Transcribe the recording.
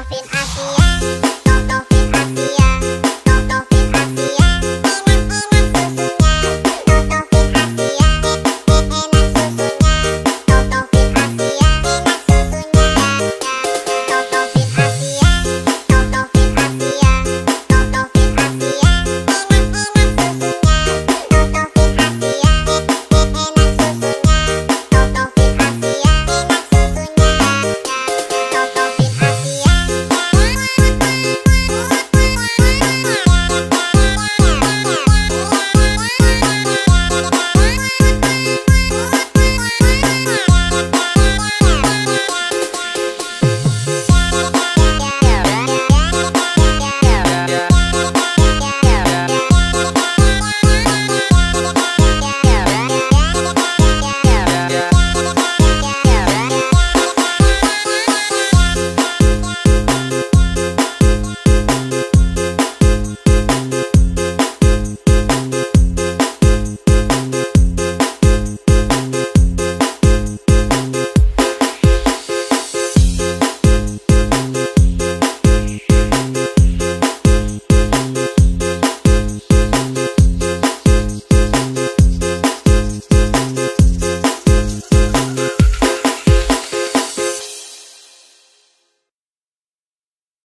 I in Asia.